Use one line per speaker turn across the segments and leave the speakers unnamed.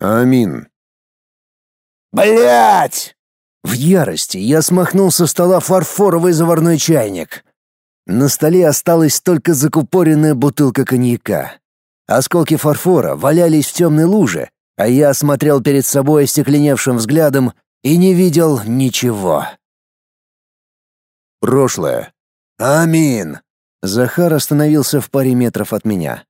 Амин.
Блять! В ярости я смахнул со стола фарфоровый заварной чайник. На столе осталась только закупоренная бутылка коньяка. Осколки фарфора валялись в темной луже, а я смотрел перед собой остекленевшим взглядом и не видел ничего. Прошлое. Амин. Захар остановился в паре метров от меня.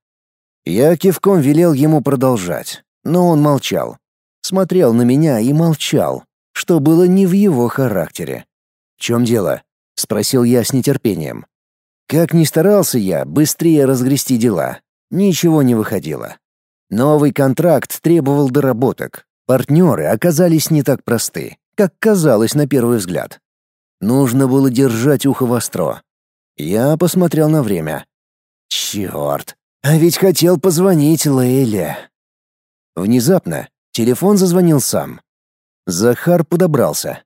Я кивком велел ему продолжать, но он молчал. Смотрел на меня и молчал, что было не в его характере. «В чем дело?» — спросил я с нетерпением. Как ни старался я быстрее разгрести дела, ничего не выходило. Новый контракт требовал доработок. Партнеры оказались не так просты, как казалось на первый взгляд. Нужно было держать ухо востро. Я посмотрел на время. Черт, а ведь хотел позвонить Лейле. Внезапно телефон зазвонил сам. Захар подобрался.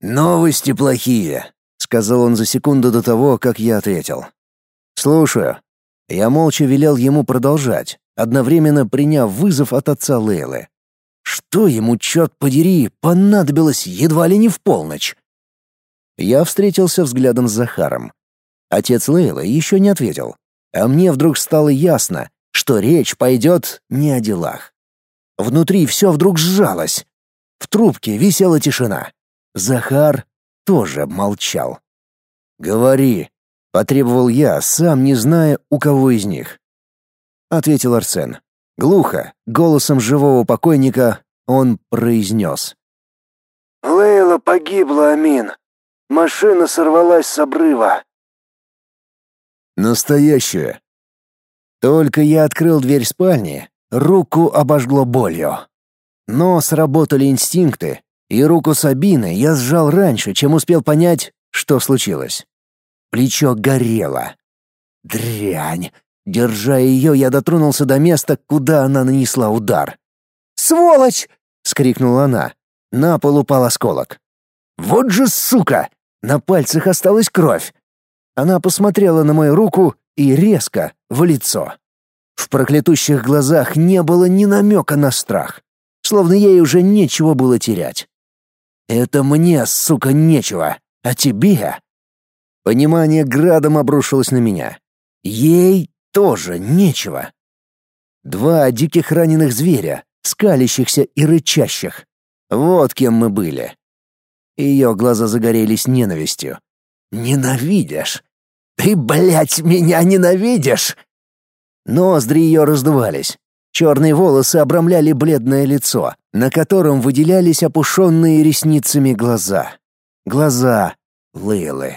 «Новости плохие», — сказал он за секунду до того, как я ответил. «Слушаю». Я молча велел ему продолжать, одновременно приняв вызов от отца Лейлы. Что ему, черт подери, понадобилось едва ли не в полночь? Я встретился взглядом с Захаром. Отец Лейлы еще не ответил, а мне вдруг стало ясно, что речь пойдет не о делах. Внутри все вдруг сжалось. В трубке висела тишина. Захар тоже молчал. «Говори», — потребовал я, сам не зная, у кого из них. Ответил Арсен. Глухо, голосом живого покойника, он произнес.
«Лейла погибла, Амин. Машина сорвалась с обрыва.
Настоящее. Только я открыл дверь спальни, руку обожгло болью. Но сработали инстинкты, и руку Сабины я сжал раньше, чем успел понять, что случилось. Плечо горело. Дрянь. Держа ее, я дотронулся до места, куда она нанесла удар. «Сволочь!» — скрикнула она. На пол упал осколок. «Вот же сука!» На пальцах осталась кровь. Она посмотрела на мою руку и резко в лицо. В проклятущих глазах не было ни намека на страх, словно ей уже нечего было терять. «Это мне, сука, нечего, а тебе...» Понимание градом обрушилось на меня. Ей тоже нечего. Два диких раненых зверя, скалящихся и рычащих. Вот кем мы были. Ее глаза загорелись ненавистью. «Ненавидишь? Ты, блядь, меня ненавидишь!» Ноздри ее раздувались. Черные волосы обрамляли бледное лицо, на котором выделялись опушенные ресницами глаза. Глаза Лейлы.